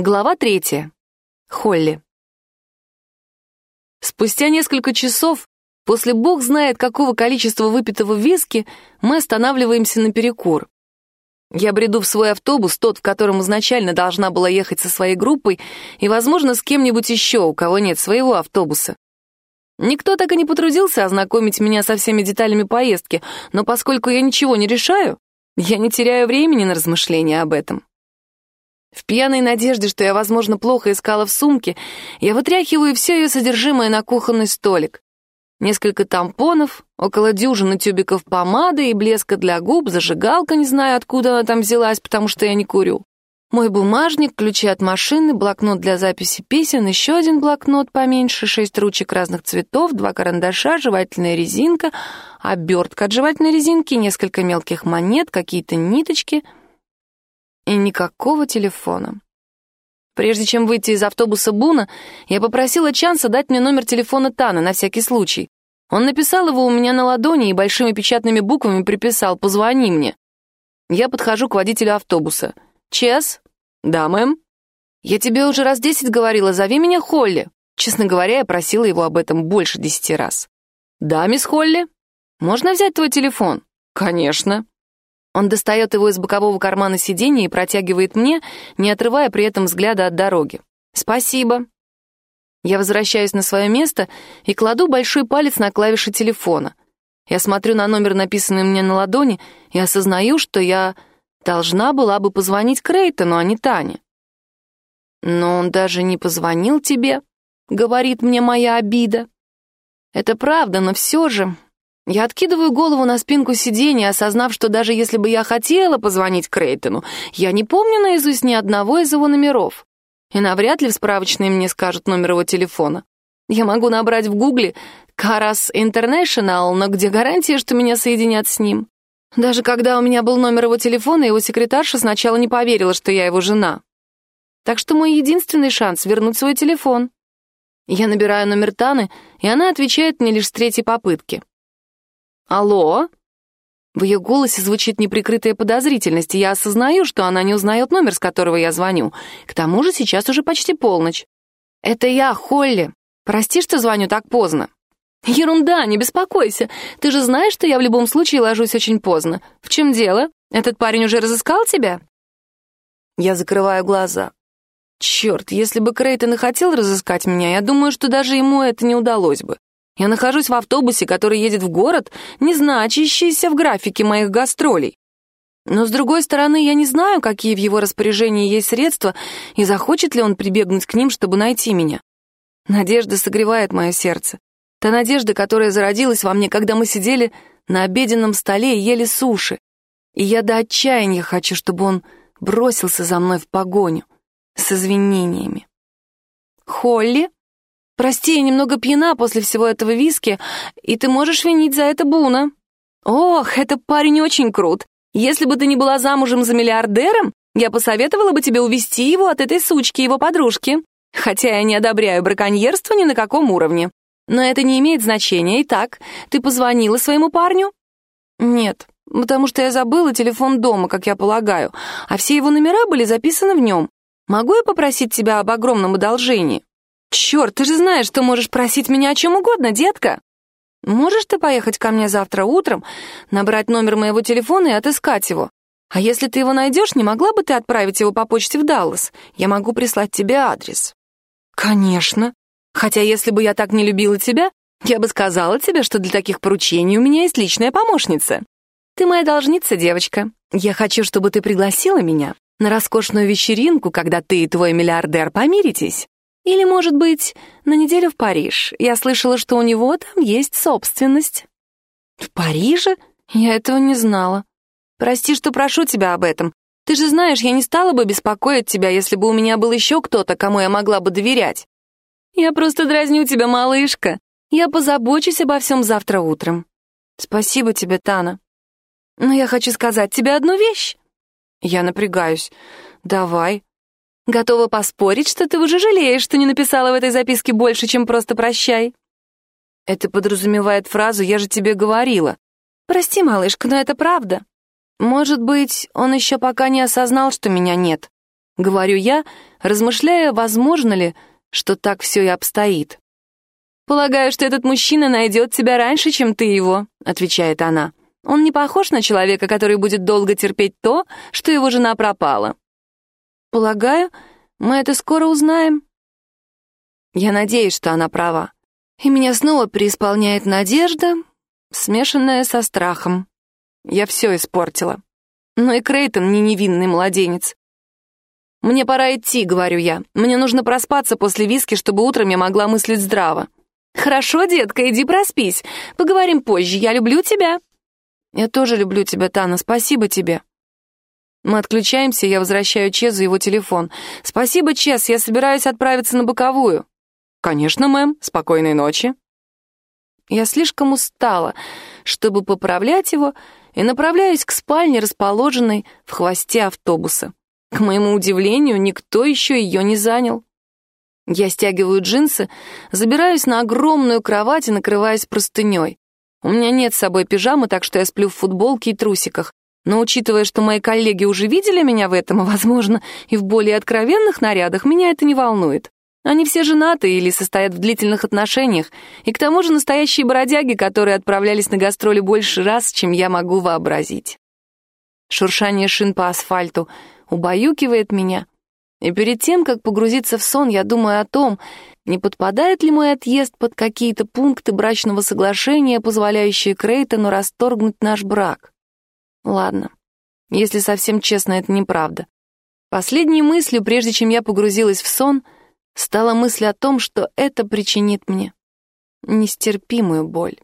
Глава третья. Холли. Спустя несколько часов, после бог знает какого количества выпитого виски, мы останавливаемся на перекур. Я бреду в свой автобус, тот, в котором изначально должна была ехать со своей группой, и, возможно, с кем-нибудь еще, у кого нет своего автобуса. Никто так и не потрудился ознакомить меня со всеми деталями поездки, но поскольку я ничего не решаю, я не теряю времени на размышления об этом. В пьяной надежде, что я, возможно, плохо искала в сумке, я вытряхиваю все ее содержимое на кухонный столик. Несколько тампонов, около дюжины тюбиков помады и блеска для губ, зажигалка, не знаю, откуда она там взялась, потому что я не курю. Мой бумажник, ключи от машины, блокнот для записи песен, еще один блокнот поменьше, шесть ручек разных цветов, два карандаша, жевательная резинка, обертка от жевательной резинки, несколько мелких монет, какие-то ниточки — и никакого телефона. Прежде чем выйти из автобуса Буна, я попросила Чанса дать мне номер телефона Таны на всякий случай. Он написал его у меня на ладони и большими печатными буквами приписал «Позвони мне». Я подхожу к водителю автобуса. «Чес?» «Да, мэм». «Я тебе уже раз десять говорила, зови меня Холли». Честно говоря, я просила его об этом больше десяти раз. «Да, мисс Холли?» «Можно взять твой телефон?» «Конечно». Он достает его из бокового кармана сиденья и протягивает мне, не отрывая при этом взгляда от дороги. «Спасибо». Я возвращаюсь на свое место и кладу большой палец на клавиши телефона. Я смотрю на номер, написанный мне на ладони, и осознаю, что я должна была бы позвонить Крейтону, а не Тане. «Но он даже не позвонил тебе», — говорит мне моя обида. Это правда, но все же я откидываю голову на спинку сиденья, осознав, что даже если бы я хотела позвонить Крейтону, я не помню наизусть ни одного из его номеров. И навряд ли в справочной мне скажут номер его телефона. Я могу набрать в гугле «Карас International», но где гарантия, что меня соединят с ним? Даже когда у меня был номер его телефона, его секретарша сначала не поверила, что я его жена. Так что мой единственный шанс — вернуть свой телефон. Я набираю номер Таны, и она отвечает мне лишь с третьей попытки. «Алло?» В ее голосе звучит неприкрытая подозрительность, и я осознаю, что она не узнает номер, с которого я звоню. К тому же сейчас уже почти полночь. «Это я, Холли. Прости, что звоню так поздно». «Ерунда, не беспокойся. Ты же знаешь, что я в любом случае ложусь очень поздно. В чем дело? Этот парень уже разыскал тебя?» Я закрываю глаза. Черт, если бы Крейтон и хотел разыскать меня, я думаю, что даже ему это не удалось бы. Я нахожусь в автобусе, который едет в город, не значащийся в графике моих гастролей. Но, с другой стороны, я не знаю, какие в его распоряжении есть средства, и захочет ли он прибегнуть к ним, чтобы найти меня. Надежда согревает мое сердце. Та надежда, которая зародилась во мне, когда мы сидели на обеденном столе и ели суши. И я до отчаяния хочу, чтобы он бросился за мной в погоню с извинениями. «Холли?» Прости, я немного пьяна после всего этого виски, и ты можешь винить за это Буна. Ох, этот парень очень крут. Если бы ты не была замужем за миллиардером, я посоветовала бы тебе увести его от этой сучки, его подружки. Хотя я не одобряю браконьерство ни на каком уровне. Но это не имеет значения. Итак, ты позвонила своему парню? Нет, потому что я забыла телефон дома, как я полагаю, а все его номера были записаны в нем. Могу я попросить тебя об огромном одолжении? «Черт, ты же знаешь, что можешь просить меня о чем угодно, детка!» «Можешь ты поехать ко мне завтра утром, набрать номер моего телефона и отыскать его? А если ты его найдешь, не могла бы ты отправить его по почте в Даллас? Я могу прислать тебе адрес». «Конечно. Хотя если бы я так не любила тебя, я бы сказала тебе, что для таких поручений у меня есть личная помощница. Ты моя должница, девочка. Я хочу, чтобы ты пригласила меня на роскошную вечеринку, когда ты и твой миллиардер помиритесь. Или, может быть, на неделю в Париж. Я слышала, что у него там есть собственность». «В Париже? Я этого не знала. Прости, что прошу тебя об этом. Ты же знаешь, я не стала бы беспокоить тебя, если бы у меня был еще кто-то, кому я могла бы доверять. Я просто дразню тебя, малышка. Я позабочусь обо всем завтра утром. Спасибо тебе, Тана. Но я хочу сказать тебе одну вещь. Я напрягаюсь. Давай. Готова поспорить, что ты уже жалеешь, что не написала в этой записке больше, чем просто «прощай». Это подразумевает фразу «я же тебе говорила». Прости, малышка, но это правда. Может быть, он еще пока не осознал, что меня нет. Говорю я, размышляя, возможно ли, что так все и обстоит. «Полагаю, что этот мужчина найдет тебя раньше, чем ты его», — отвечает она. «Он не похож на человека, который будет долго терпеть то, что его жена пропала». «Полагаю, мы это скоро узнаем». Я надеюсь, что она права. И меня снова преисполняет надежда, смешанная со страхом. Я все испортила. Но и Крейтон не невинный младенец. «Мне пора идти», — говорю я. «Мне нужно проспаться после виски, чтобы утром я могла мыслить здраво». «Хорошо, детка, иди проспись. Поговорим позже. Я люблю тебя». «Я тоже люблю тебя, Тана. Спасибо тебе». Мы отключаемся, я возвращаю Чезу его телефон. «Спасибо, Чез, я собираюсь отправиться на боковую». «Конечно, мэм. Спокойной ночи». Я слишком устала, чтобы поправлять его, и направляюсь к спальне, расположенной в хвосте автобуса. К моему удивлению, никто еще ее не занял. Я стягиваю джинсы, забираюсь на огромную кровать и накрываюсь простыней. У меня нет с собой пижамы, так что я сплю в футболке и трусиках. Но учитывая, что мои коллеги уже видели меня в этом, а, возможно, и в более откровенных нарядах, меня это не волнует. Они все женаты или состоят в длительных отношениях, и к тому же настоящие бродяги, которые отправлялись на гастроли больше раз, чем я могу вообразить. Шуршание шин по асфальту убаюкивает меня — и перед тем, как погрузиться в сон, я думаю о том, не подпадает ли мой отъезд под какие-то пункты брачного соглашения, позволяющие Крейтону расторгнуть наш брак. Ладно, если совсем честно, это неправда. Последней мыслью, прежде чем я погрузилась в сон, стала мысль о том, что это причинит мне нестерпимую боль.